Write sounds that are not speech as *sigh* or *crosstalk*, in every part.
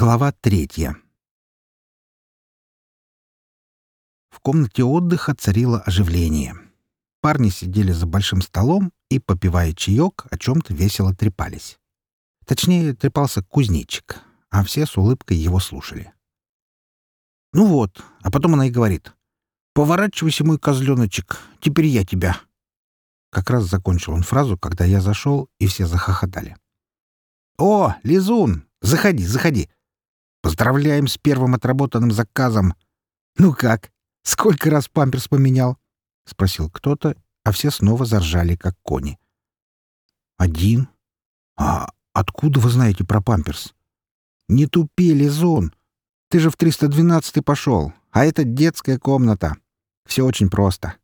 Глава третья. В комнате отдыха царило оживление. Парни сидели за большим столом и, попивая чаек, о чем-то весело трепались. Точнее, трепался кузнечик, а все с улыбкой его слушали. «Ну вот», а потом она и говорит. «Поворачивайся, мой козленочек, теперь я тебя». Как раз закончил он фразу, когда я зашел, и все захохотали. «О, Лизун, заходи, заходи. Поздравляем с первым отработанным заказом. Ну как? Сколько раз памперс поменял? спросил кто-то, а все снова заржали, как кони. Один. А откуда вы знаете про памперс? Не тупи, Лизун. Ты же в 312 пошел, а это детская комната. Все очень просто.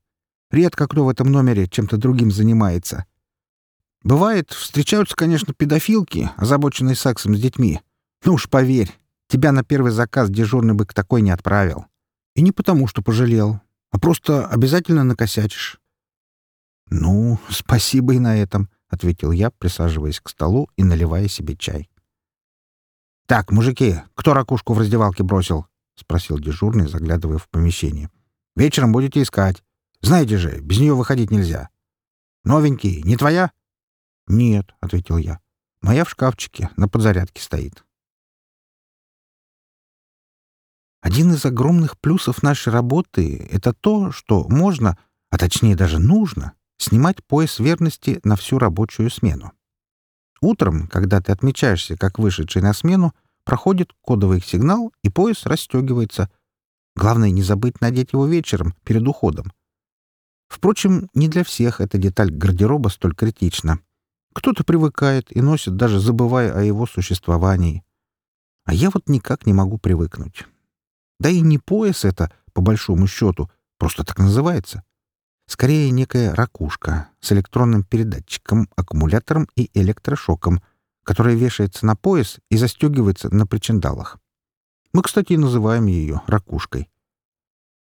Редко кто в этом номере чем-то другим занимается. Бывает, встречаются, конечно, педофилки, озабоченные сексом с детьми. Ну уж поверь, Тебя на первый заказ дежурный бы к такой не отправил. И не потому, что пожалел, а просто обязательно накосячишь. — Ну, спасибо и на этом, — ответил я, присаживаясь к столу и наливая себе чай. — Так, мужики, кто ракушку в раздевалке бросил? — спросил дежурный, заглядывая в помещение. — Вечером будете искать. Знаете же, без нее выходить нельзя. — Новенький, не твоя? — Нет, — ответил я. — Моя в шкафчике, на подзарядке стоит. Один из огромных плюсов нашей работы — это то, что можно, а точнее даже нужно, снимать пояс верности на всю рабочую смену. Утром, когда ты отмечаешься как вышедший на смену, проходит кодовый сигнал, и пояс расстегивается. Главное не забыть надеть его вечером, перед уходом. Впрочем, не для всех эта деталь гардероба столь критична. Кто-то привыкает и носит, даже забывая о его существовании. А я вот никак не могу привыкнуть. Да и не пояс это, по большому счету, просто так называется. Скорее, некая ракушка с электронным передатчиком, аккумулятором и электрошоком, которая вешается на пояс и застегивается на причиндалах. Мы, кстати, называем ее ракушкой.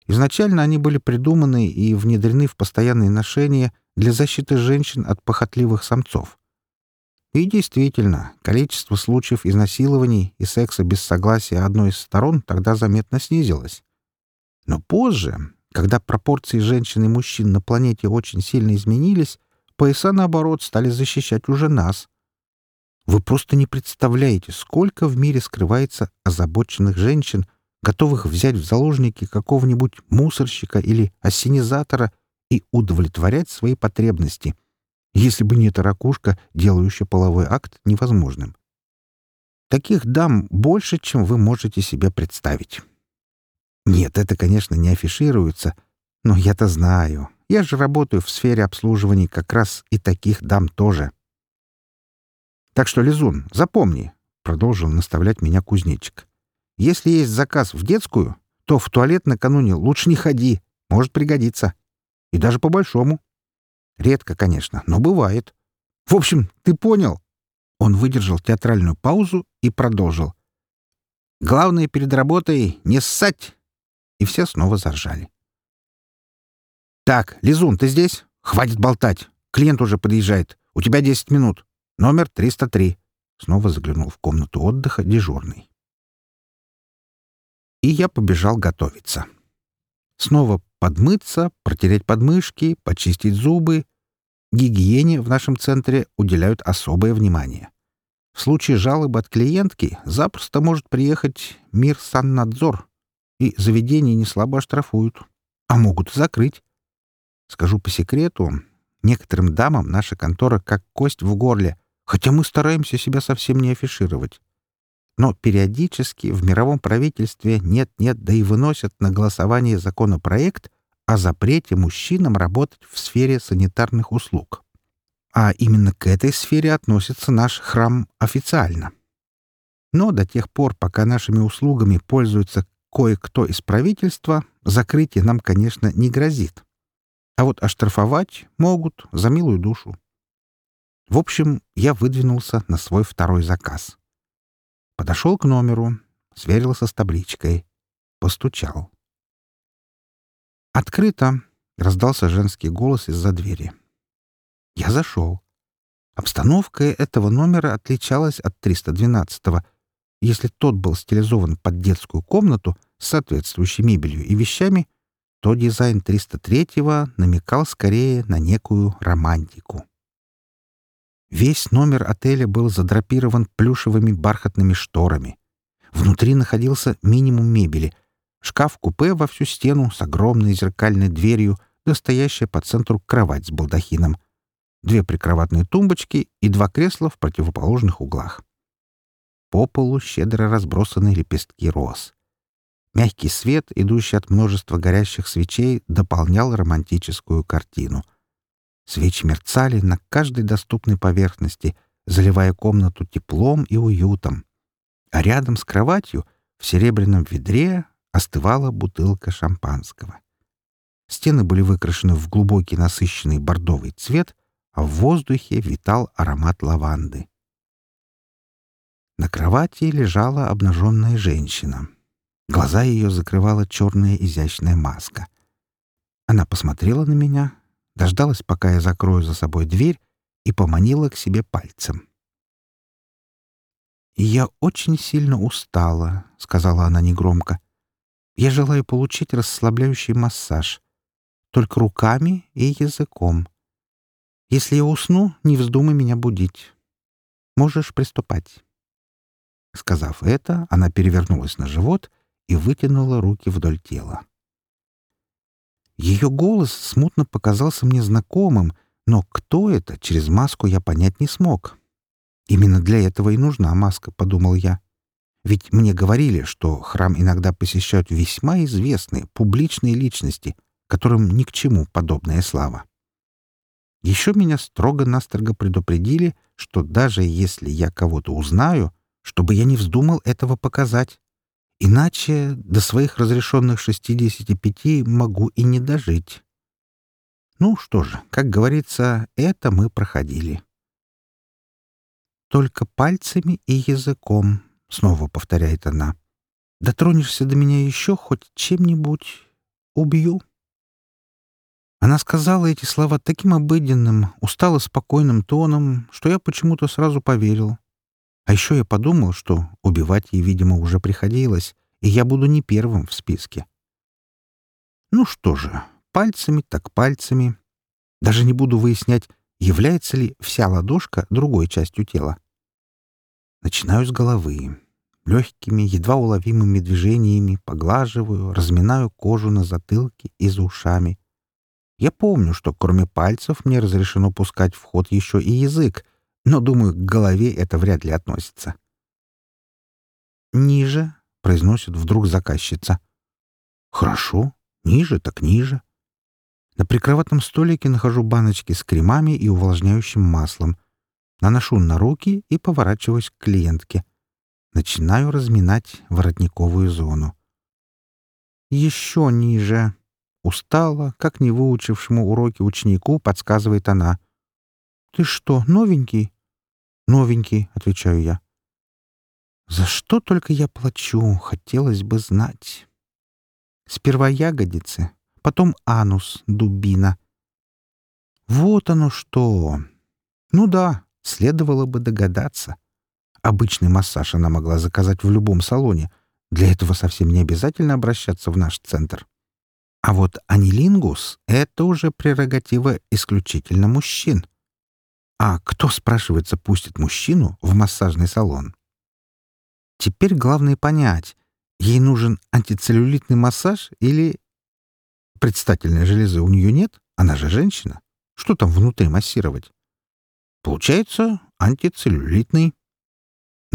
Изначально они были придуманы и внедрены в постоянные ношения для защиты женщин от похотливых самцов. И действительно, количество случаев изнасилований и секса без согласия одной из сторон тогда заметно снизилось. Но позже, когда пропорции женщин и мужчин на планете очень сильно изменились, пояса, наоборот, стали защищать уже нас. Вы просто не представляете, сколько в мире скрывается озабоченных женщин, готовых взять в заложники какого-нибудь мусорщика или осенизатора и удовлетворять свои потребности — если бы не эта ракушка, делающая половой акт невозможным. Таких дам больше, чем вы можете себе представить. Нет, это, конечно, не афишируется, но я-то знаю. Я же работаю в сфере обслуживания как раз и таких дам тоже. Так что, Лизун, запомни, — продолжил наставлять меня кузнечик. Если есть заказ в детскую, то в туалет накануне лучше не ходи, может пригодиться. И даже по-большому. Редко, конечно, но бывает. В общем, ты понял?» Он выдержал театральную паузу и продолжил. «Главное перед работой — не ссать!» И все снова заржали. «Так, Лизун, ты здесь? Хватит болтать. Клиент уже подъезжает. У тебя 10 минут. Номер 303». Снова заглянул в комнату отдыха дежурный. И я побежал готовиться. Снова подмыться, протереть подмышки, почистить зубы. Гигиене в нашем центре уделяют особое внимание. В случае жалобы от клиентки запросто может приехать мир саннадзор, и заведение не слабо оштрафуют, а могут закрыть. Скажу по секрету, некоторым дамам наша контора как кость в горле, хотя мы стараемся себя совсем не афишировать. Но периодически в мировом правительстве нет-нет, да и выносят на голосование законопроект о запрете мужчинам работать в сфере санитарных услуг. А именно к этой сфере относится наш храм официально. Но до тех пор, пока нашими услугами пользуется кое-кто из правительства, закрытие нам, конечно, не грозит. А вот оштрафовать могут за милую душу. В общем, я выдвинулся на свой второй заказ. Подошел к номеру, сверился с табличкой, постучал. «Открыто!» — раздался женский голос из-за двери. Я зашел. Обстановка этого номера отличалась от 312-го. если тот был стилизован под детскую комнату с соответствующей мебелью и вещами, то дизайн 303-го намекал скорее на некую романтику. Весь номер отеля был задрапирован плюшевыми бархатными шторами. Внутри находился минимум мебели. Шкаф-купе во всю стену с огромной зеркальной дверью, достоящая по центру кровать с балдахином. Две прикроватные тумбочки и два кресла в противоположных углах. По полу щедро разбросаны лепестки роз. Мягкий свет, идущий от множества горящих свечей, дополнял романтическую картину — Свечи мерцали на каждой доступной поверхности, заливая комнату теплом и уютом. А рядом с кроватью в серебряном ведре остывала бутылка шампанского. Стены были выкрашены в глубокий насыщенный бордовый цвет, а в воздухе витал аромат лаванды. На кровати лежала обнаженная женщина. Глаза ее закрывала черная изящная маска. Она посмотрела на меня, дождалась, пока я закрою за собой дверь, и поманила к себе пальцем. «Я очень сильно устала», — сказала она негромко. «Я желаю получить расслабляющий массаж. Только руками и языком. Если я усну, не вздумай меня будить. Можешь приступать». Сказав это, она перевернулась на живот и вытянула руки вдоль тела. Ее голос смутно показался мне знакомым, но кто это, через маску я понять не смог. Именно для этого и нужна маска, — подумал я. Ведь мне говорили, что храм иногда посещают весьма известные публичные личности, которым ни к чему подобная слава. Еще меня строго-настрого предупредили, что даже если я кого-то узнаю, чтобы я не вздумал этого показать, Иначе до своих разрешенных 65 могу и не дожить. Ну что же, как говорится, это мы проходили. «Только пальцами и языком», — снова повторяет она. «Дотронешься до меня еще хоть чем-нибудь — убью». Она сказала эти слова таким обыденным, устало спокойным тоном, что я почему-то сразу поверил. А еще я подумал, что убивать ей, видимо, уже приходилось, и я буду не первым в списке. Ну что же, пальцами так пальцами. Даже не буду выяснять, является ли вся ладошка другой частью тела. Начинаю с головы. Легкими, едва уловимыми движениями поглаживаю, разминаю кожу на затылке и за ушами. Я помню, что кроме пальцев мне разрешено пускать в ход еще и язык, но, думаю, к голове это вряд ли относится. Ниже, произносит вдруг заказчица. Хорошо, ниже так ниже. На прикроватном столике нахожу баночки с кремами и увлажняющим маслом. Наношу на руки и поворачиваюсь к клиентке. Начинаю разминать воротниковую зону. Еще ниже. Устала, как не выучившему уроки ученику, подсказывает она. «Ты что, новенький?» «Новенький», — отвечаю я. «За что только я плачу, хотелось бы знать». Сперва ягодицы, потом анус, дубина. Вот оно что! Ну да, следовало бы догадаться. Обычный массаж она могла заказать в любом салоне. Для этого совсем не обязательно обращаться в наш центр. А вот анилингус — это уже прерогатива исключительно мужчин. А кто, спрашивается, пустит мужчину в массажный салон? Теперь главное понять, ей нужен антицеллюлитный массаж или... Предстательной железы у нее нет, она же женщина. Что там внутри массировать? Получается, антицеллюлитный.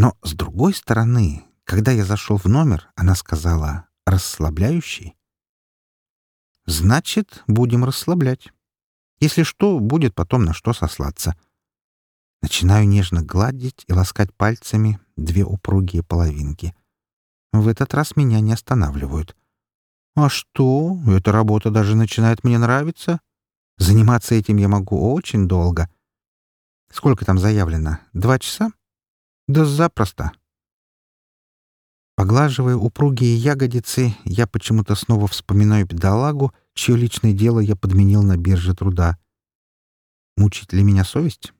Но, с другой стороны, когда я зашел в номер, она сказала «расслабляющий». Значит, будем расслаблять. Если что, будет потом на что сослаться. Начинаю нежно гладить и ласкать пальцами две упругие половинки. В этот раз меня не останавливают. А что? Эта работа даже начинает мне нравиться. Заниматься этим я могу очень долго. Сколько там заявлено? Два часа? Да запросто. Поглаживая упругие ягодицы, я почему-то снова вспоминаю бедолагу, чье личное дело я подменил на бирже труда. Мучит ли меня совесть?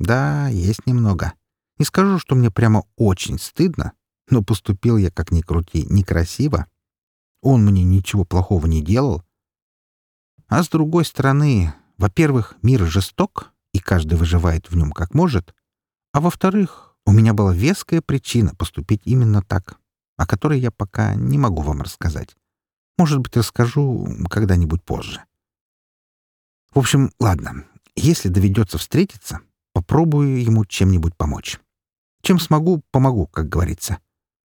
Да, есть немного. Не скажу, что мне прямо очень стыдно, Но поступил я, как ни крути, некрасиво. Он мне ничего плохого не делал. А с другой стороны, во-первых, мир жесток, и каждый выживает в нем как может. А во-вторых, у меня была веская причина поступить именно так, о которой я пока не могу вам рассказать. Может быть, расскажу когда-нибудь позже. В общем, ладно. Если доведется встретиться, попробую ему чем-нибудь помочь. Чем смогу, помогу, как говорится.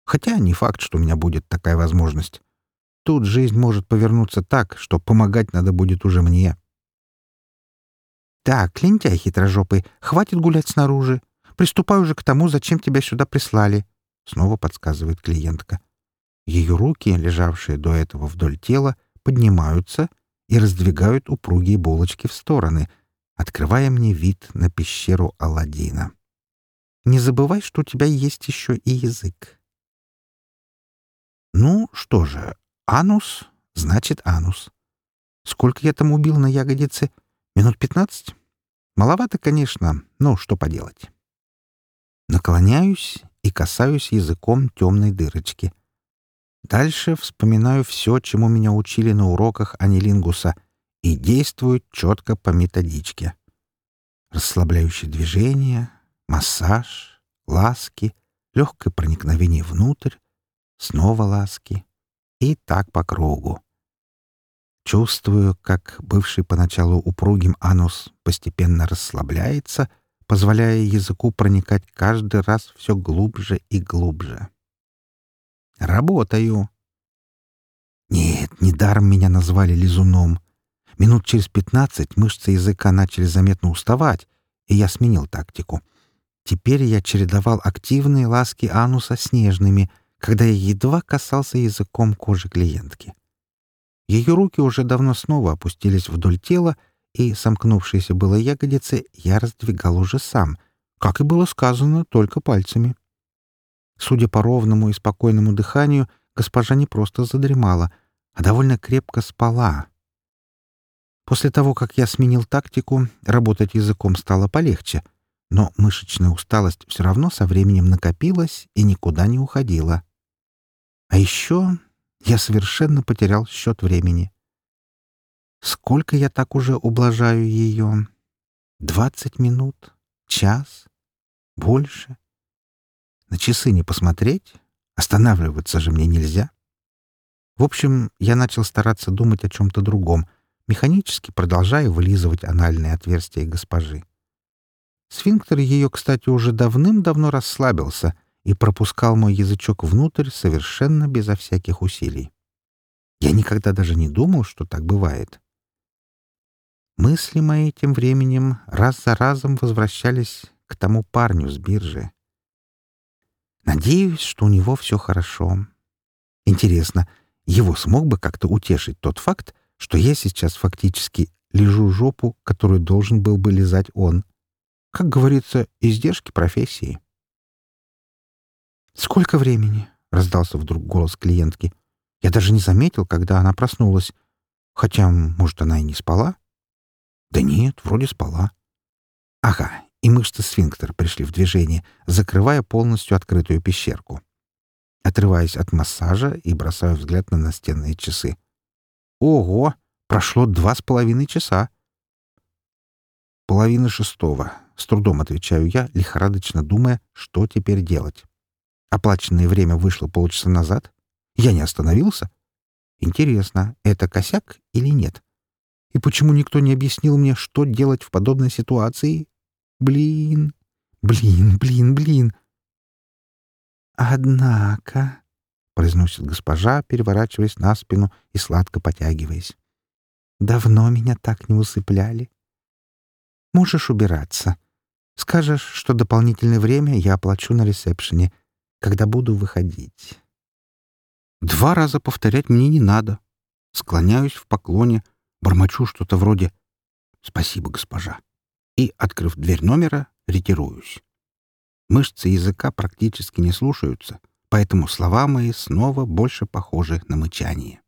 Хотя не факт, что у меня будет такая возможность. Тут жизнь может повернуться так, что помогать надо будет уже мне. «Так, лентяй хитрожопый, хватит гулять снаружи. Приступай уже к тому, зачем тебя сюда прислали», — снова подсказывает клиентка. Ее руки, лежавшие до этого вдоль тела, поднимаются и раздвигают упругие булочки в стороны, открывая мне вид на пещеру Аладдина. «Не забывай, что у тебя есть еще и язык». «Ну, что же, анус значит анус. Сколько я там убил на ягодице? Минут пятнадцать? Маловато, конечно, но что поделать». Наклоняюсь и касаюсь языком темной дырочки — Дальше вспоминаю все, чему меня учили на уроках анилингуса, и действую четко по методичке. Расслабляющие движения, массаж, ласки, легкое проникновение внутрь, снова ласки и так по кругу. Чувствую, как бывший поначалу упругим анус постепенно расслабляется, позволяя языку проникать каждый раз все глубже и глубже. Работаю. Нет, недаром меня назвали лизуном. Минут через пятнадцать мышцы языка начали заметно уставать, и я сменил тактику. Теперь я чередовал активные ласки ануса с нежными, когда я едва касался языком кожи клиентки. Ее руки уже давно снова опустились вдоль тела, и сомкнувшиеся было ягодицы я раздвигал уже сам, как и было сказано, только пальцами. Судя по ровному и спокойному дыханию, госпожа не просто задремала, а довольно крепко спала. После того, как я сменил тактику, работать языком стало полегче, но мышечная усталость все равно со временем накопилась и никуда не уходила. А еще я совершенно потерял счет времени. Сколько я так уже ублажаю ее? Двадцать минут? Час? Больше? На часы не посмотреть? Останавливаться же мне нельзя. В общем, я начал стараться думать о чем-то другом, механически продолжая вылизывать анальные отверстия госпожи. Сфинктер ее, кстати, уже давным-давно расслабился и пропускал мой язычок внутрь совершенно безо всяких усилий. Я никогда даже не думал, что так бывает. Мысли мои тем временем раз за разом возвращались к тому парню с биржи. Надеюсь, что у него все хорошо. Интересно, его смог бы как-то утешить тот факт, что я сейчас фактически лежу жопу, которую должен был бы лизать он. Как говорится, издержки профессии. «Сколько времени?» — раздался вдруг голос клиентки. Я даже не заметил, когда она проснулась. Хотя, может, она и не спала? Да нет, вроде спала. Ага, и мышцы сфинктера пришли в движение, закрывая полностью открытую пещерку. Отрываясь от массажа и бросаю взгляд на настенные часы. Ого! Прошло два с половиной часа. Половина шестого. С трудом отвечаю я, лихорадочно думая, что теперь делать. Оплаченное время вышло полчаса назад. Я не остановился. Интересно, это косяк или нет? И почему никто не объяснил мне, что делать в подобной ситуации? Блин, блин, блин, блин. Однако, — произносит госпожа, переворачиваясь на спину и сладко потягиваясь, — давно меня так не усыпляли. Можешь убираться. Скажешь, что дополнительное время я оплачу на ресепшене, когда буду выходить. Два раза повторять мне не надо. Склоняюсь в поклоне, бормочу что-то вроде «Спасибо, госпожа» и, открыв дверь номера, ретируюсь. Мышцы языка практически не слушаются, поэтому слова мои снова больше похожи на мычание.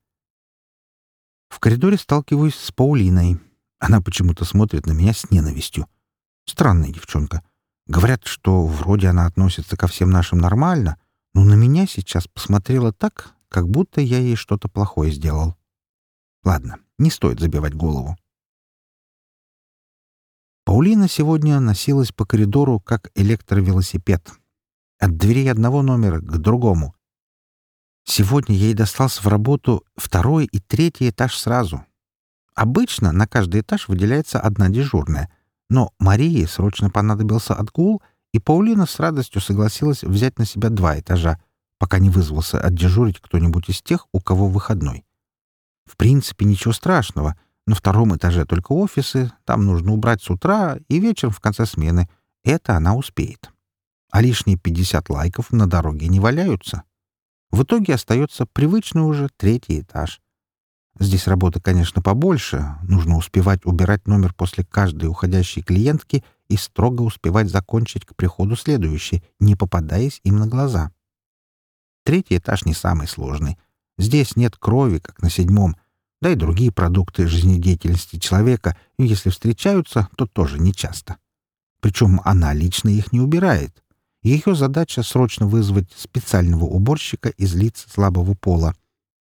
В коридоре сталкиваюсь с Паулиной. Она почему-то смотрит на меня с ненавистью. Странная девчонка. Говорят, что вроде она относится ко всем нашим нормально, но на меня сейчас посмотрела так, как будто я ей что-то плохое сделал. Ладно, не стоит забивать голову. Паулина сегодня носилась по коридору, как электровелосипед. От двери одного номера к другому. Сегодня ей достался в работу второй и третий этаж сразу. Обычно на каждый этаж выделяется одна дежурная, но Марии срочно понадобился отгул, и Паулина с радостью согласилась взять на себя два этажа, пока не вызвался отдежурить кто-нибудь из тех, у кого выходной. В принципе, ничего страшного. На втором этаже только офисы, там нужно убрать с утра и вечером в конце смены. Это она успеет. А лишние 50 лайков на дороге не валяются. В итоге остается привычный уже третий этаж. Здесь работа, конечно, побольше. Нужно успевать убирать номер после каждой уходящей клиентки и строго успевать закончить к приходу следующей, не попадаясь им на глаза. Третий этаж не самый сложный. Здесь нет крови, как на седьмом, да и другие продукты жизнедеятельности человека, если встречаются, то тоже нечасто. Причем она лично их не убирает. Ее задача — срочно вызвать специального уборщика из лиц слабого пола,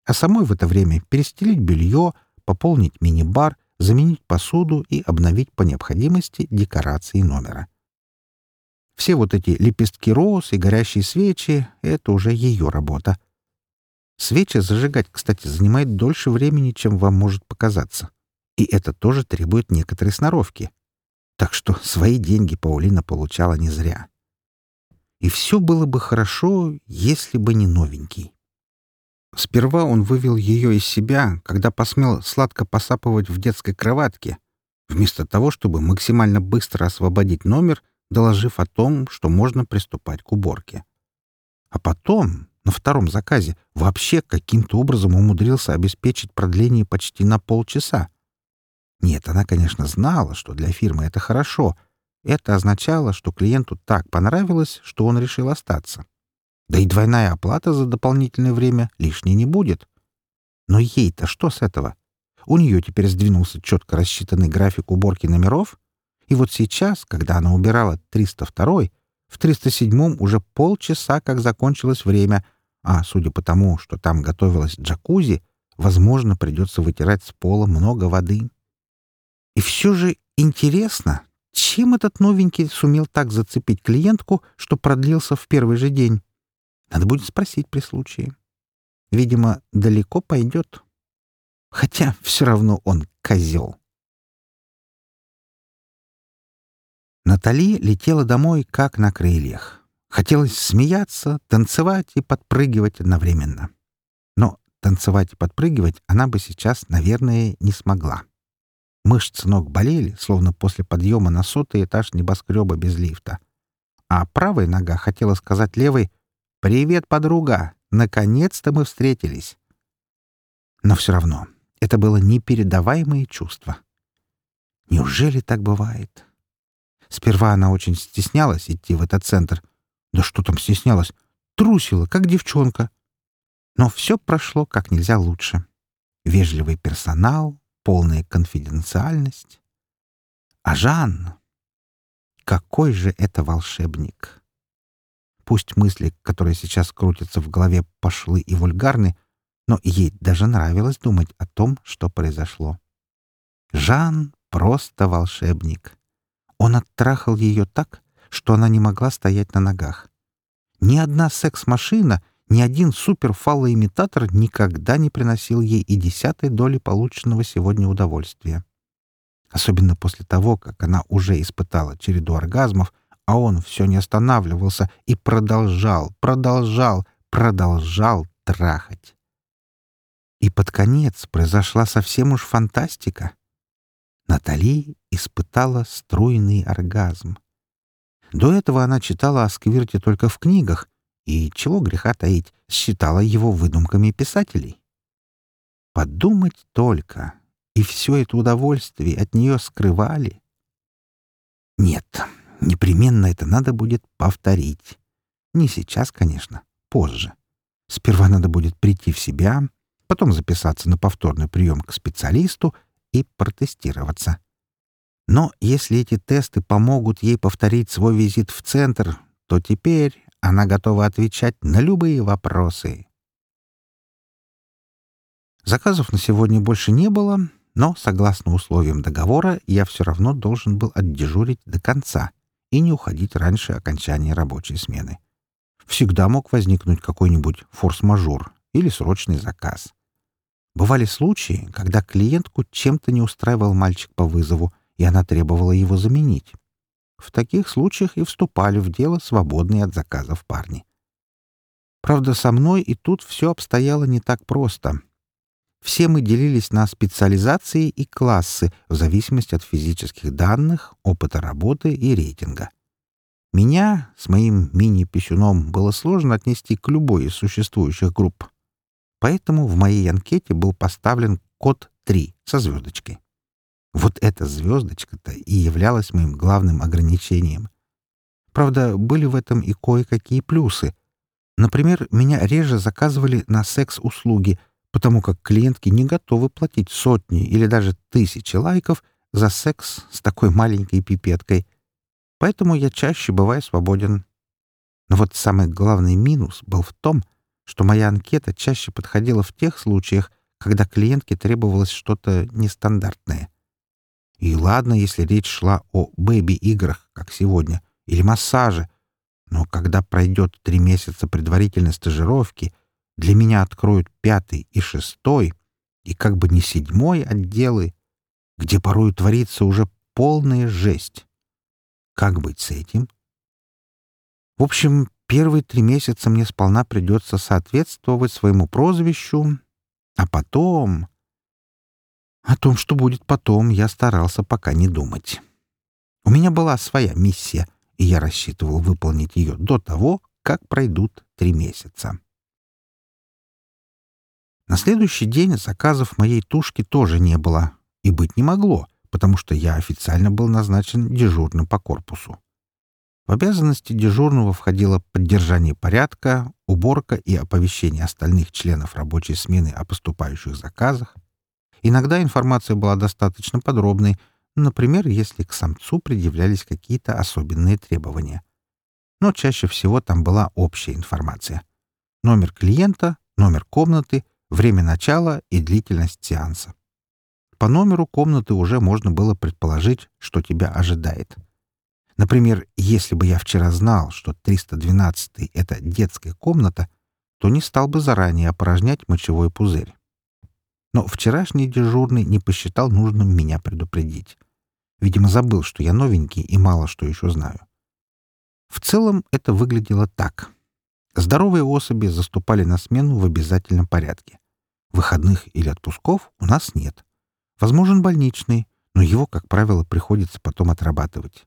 а самой в это время перестелить белье, пополнить мини-бар, заменить посуду и обновить по необходимости декорации номера. Все вот эти лепестки роз и горящие свечи — это уже ее работа. Свечи зажигать, кстати, занимает дольше времени, чем вам может показаться. И это тоже требует некоторой сноровки. Так что *laughs* свои деньги Паулина получала не зря. И все было бы хорошо, если бы не новенький. Сперва он вывел ее из себя, когда посмел сладко посапывать в детской кроватке, вместо того, чтобы максимально быстро освободить номер доложив о том, что можно приступать к уборке. А потом, на втором заказе, вообще каким-то образом умудрился обеспечить продление почти на полчаса. Нет, она, конечно, знала, что для фирмы это хорошо. Это означало, что клиенту так понравилось, что он решил остаться. Да и двойная оплата за дополнительное время лишней не будет. Но ей-то что с этого? У нее теперь сдвинулся четко рассчитанный график уборки номеров, и вот сейчас, когда она убирала 302 в 307-м уже полчаса как закончилось время, а судя по тому, что там готовилась джакузи, возможно, придется вытирать с пола много воды. И все же интересно, чем этот новенький сумел так зацепить клиентку, что продлился в первый же день? Надо будет спросить при случае. Видимо, далеко пойдет. Хотя все равно он козел. Натали летела домой как на крыльях. Хотелось смеяться, танцевать и подпрыгивать одновременно. Но танцевать и подпрыгивать она бы сейчас, наверное, не смогла. Мышцы ног болели, словно после подъема на сотый этаж небоскреба без лифта. А правая нога хотела сказать левой «Привет, подруга! Наконец-то мы встретились!» Но все равно это было непередаваемое чувство. Неужели так бывает? Сперва она очень стеснялась идти в этот центр. Да что там стеснялась? Трусила, как девчонка. Но все прошло как нельзя лучше. Вежливый персонал, полная конфиденциальность. А Жан... Какой же это волшебник! Пусть мысли, которые сейчас крутятся в голове, пошлы и вульгарны, но ей даже нравилось думать о том, что произошло. Жан — просто волшебник. Он оттрахал ее так, что она не могла стоять на ногах. Ни одна секс-машина, ни один суперфаллоимитатор никогда не приносил ей и десятой доли полученного сегодня удовольствия. Особенно после того, как она уже испытала череду оргазмов, а он все не останавливался и продолжал, продолжал, продолжал трахать. И под конец произошла совсем уж фантастика. Натали испытала струйный оргазм. До этого она читала о сквирте только в книгах и, чего греха таить, считала его выдумками писателей. Подумать только, и все это удовольствие от нее скрывали. Нет, непременно это надо будет повторить. Не сейчас, конечно, позже. Сперва надо будет прийти в себя, потом записаться на повторный прием к специалисту — и протестироваться. Но если эти тесты помогут ей повторить свой визит в центр, то теперь она готова отвечать на любые вопросы. Заказов на сегодня больше не было, но, согласно условиям договора, я все равно должен был отдежурить до конца и не уходить раньше окончания рабочей смены. Всегда мог возникнуть какой-нибудь форс-мажор или срочный заказ. Бывали случаи, когда клиентку чем-то не устраивал мальчик по вызову, и она требовала его заменить. В таких случаях и вступали в дело свободные от заказов парни. Правда, со мной и тут все обстояло не так просто. Все мы делились на специализации и классы в зависимости от физических данных, опыта работы и рейтинга. Меня с моим мини-писюном было сложно отнести к любой из существующих групп. Поэтому в моей анкете был поставлен код 3 со звездочкой. Вот эта звездочка-то и являлась моим главным ограничением. Правда, были в этом и кое-какие плюсы. Например, меня реже заказывали на секс-услуги, потому как клиентки не готовы платить сотни или даже тысячи лайков за секс с такой маленькой пипеткой. Поэтому я чаще бываю свободен. Но вот самый главный минус был в том, что моя анкета чаще подходила в тех случаях, когда клиентке требовалось что-то нестандартное — и ладно, если речь шла о бэби-играх, как сегодня, или массаже, но когда пройдет три месяца предварительной стажировки, для меня откроют пятый и шестой, и как бы не седьмой отделы, где порой творится уже полная жесть. Как быть с этим? В общем, первые три месяца мне сполна придется соответствовать своему прозвищу, а потом... О том, что будет потом, я старался пока не думать. У меня была своя миссия, и я рассчитывал выполнить ее до того, как пройдут три месяца. На следующий день заказов моей тушки тоже не было и быть не могло, потому что я официально был назначен дежурным по корпусу. В обязанности дежурного входило поддержание порядка, уборка и оповещение остальных членов рабочей смены о поступающих заказах, Иногда информация была достаточно подробной, например, если к самцу предъявлялись какие-то особенные требования. Но чаще всего там была общая информация. Номер клиента, номер комнаты, время начала и длительность сеанса. По номеру комнаты уже можно было предположить, что тебя ожидает. Например, если бы я вчера знал, что 312 — это детская комната, то не стал бы заранее опорожнять мочевой пузырь но вчерашний дежурный не посчитал нужным меня предупредить. Видимо, забыл, что я новенький и мало что еще знаю. В целом это выглядело так. Здоровые особи заступали на смену в обязательном порядке. Выходных или отпусков у нас нет. Возможен больничный, но его, как правило, приходится потом отрабатывать.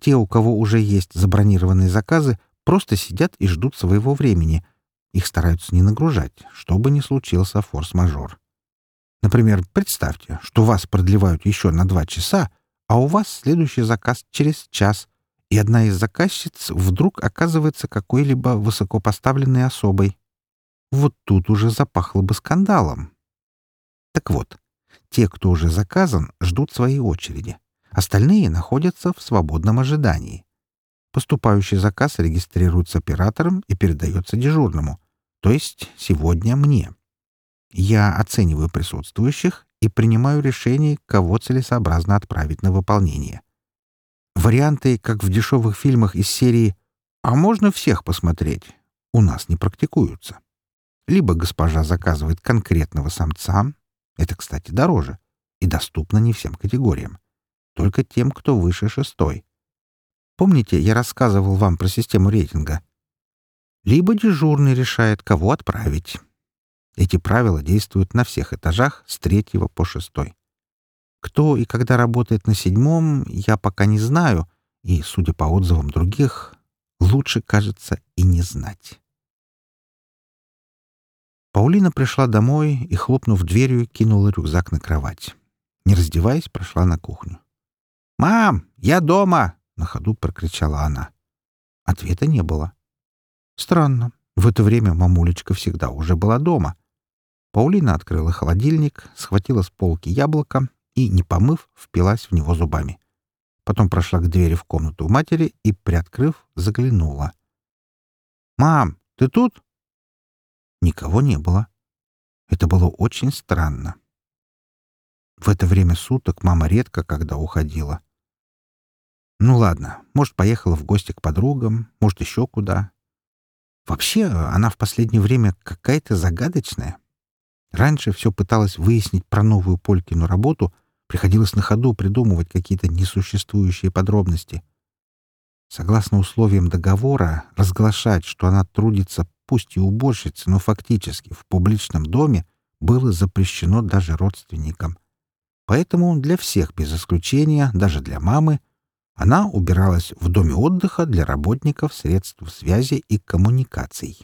Те, у кого уже есть забронированные заказы, просто сидят и ждут своего времени. Их стараются не нагружать, чтобы не случился форс-мажор. Например, представьте, что вас продлевают еще на два часа, а у вас следующий заказ через час, и одна из заказчиц вдруг оказывается какой-либо высокопоставленной особой. Вот тут уже запахло бы скандалом. Так вот, те, кто уже заказан, ждут своей очереди. Остальные находятся в свободном ожидании. Поступающий заказ регистрируется оператором и передается дежурному, то есть сегодня мне. Я оцениваю присутствующих и принимаю решение, кого целесообразно отправить на выполнение. Варианты, как в дешевых фильмах из серии «А можно всех посмотреть?» у нас не практикуются. Либо госпожа заказывает конкретного самца, это, кстати, дороже, и доступно не всем категориям, только тем, кто выше шестой. Помните, я рассказывал вам про систему рейтинга? Либо дежурный решает, кого отправить. Эти правила действуют на всех этажах с третьего по шестой. Кто и когда работает на седьмом, я пока не знаю, и, судя по отзывам других, лучше, кажется, и не знать. Паулина пришла домой и, хлопнув дверью, кинула рюкзак на кровать. Не раздеваясь, прошла на кухню. «Мам, я дома!» — на ходу прокричала она. Ответа не было. Странно. В это время мамулечка всегда уже была дома. Паулина открыла холодильник, схватила с полки яблоко и, не помыв, впилась в него зубами. Потом прошла к двери в комнату матери и, приоткрыв, заглянула. «Мам, ты тут?» Никого не было. Это было очень странно. В это время суток мама редко когда уходила. Ну ладно, может, поехала в гости к подругам, может, еще куда. Вообще, она в последнее время какая-то загадочная. Раньше все пыталась выяснить про новую Полькину работу, приходилось на ходу придумывать какие-то несуществующие подробности. Согласно условиям договора, разглашать, что она трудится пусть и уборщицей, но фактически в публичном доме, было запрещено даже родственникам. Поэтому для всех без исключения, даже для мамы, она убиралась в доме отдыха для работников средств связи и коммуникаций.